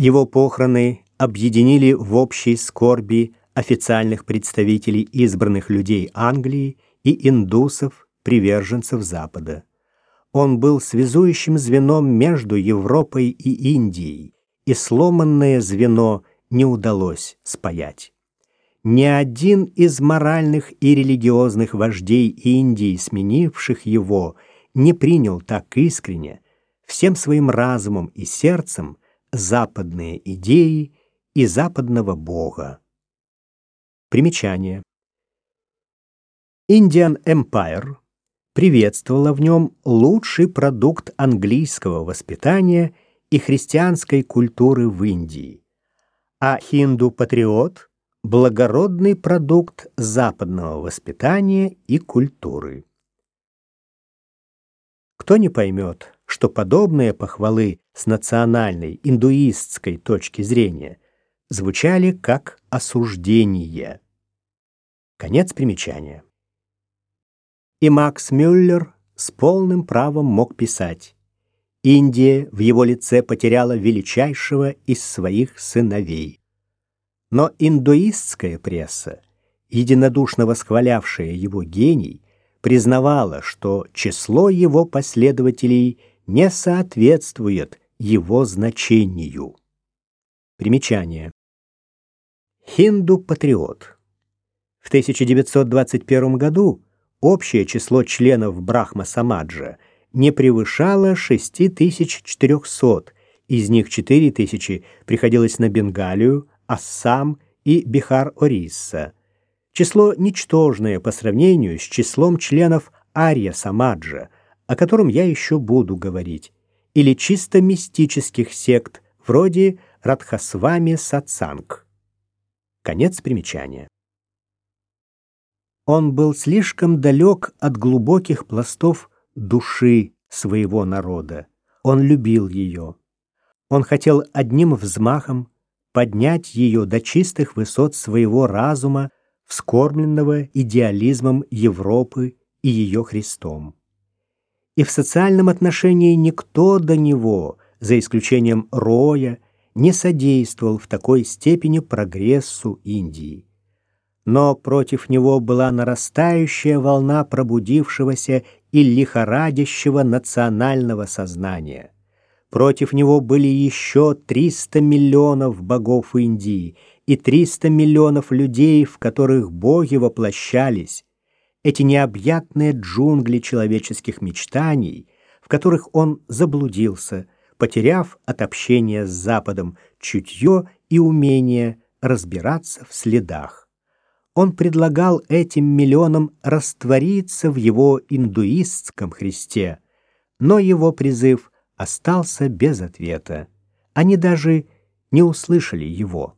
Его похороны объединили в общей скорби официальных представителей избранных людей Англии и индусов, приверженцев Запада. Он был связующим звеном между Европой и Индией, и сломанное звено не удалось спаять. Ни один из моральных и религиозных вождей Индии, сменивших его, не принял так искренне, всем своим разумом и сердцем, западные идеи и западного бога. Примечание. Indian Empire приветствовала в нем лучший продукт английского воспитания и христианской культуры в Индии, а хинду-патриот – благородный продукт западного воспитания и культуры. Кто не поймет, что подобные похвалы с национальной индуистской точки зрения звучали как осуждение. Конец примечания. И Макс Мюллер с полным правом мог писать «Индия в его лице потеряла величайшего из своих сыновей». Но индуистская пресса, единодушно восхвалявшая его гений, признавала, что число его последователей не соответствует его значению. Примечание. Хинду-патриот. В 1921 году общее число членов Брахма-Самаджа не превышало 6400, из них 4000 приходилось на Бенгалию, Ассам и Бихар-Орисса – Число ничтожное по сравнению с числом членов Арья Самаджа, о котором я еще буду говорить, или чисто мистических сект, вроде Радхасвами Сатсанг. Конец примечания. Он был слишком далек от глубоких пластов души своего народа. Он любил ее. Он хотел одним взмахом поднять ее до чистых высот своего разума, вскормленного идеализмом Европы и ее Христом. И в социальном отношении никто до него, за исключением Роя, не содействовал в такой степени прогрессу Индии. Но против него была нарастающая волна пробудившегося и лихорадящего национального сознания. Против него были еще 300 миллионов богов Индии – и 300 миллионов людей, в которых боги воплощались, эти необъятные джунгли человеческих мечтаний, в которых он заблудился, потеряв от общения с Западом чутье и умение разбираться в следах. Он предлагал этим миллионам раствориться в его индуистском Христе, но его призыв остался без ответа. Они даже не услышали его.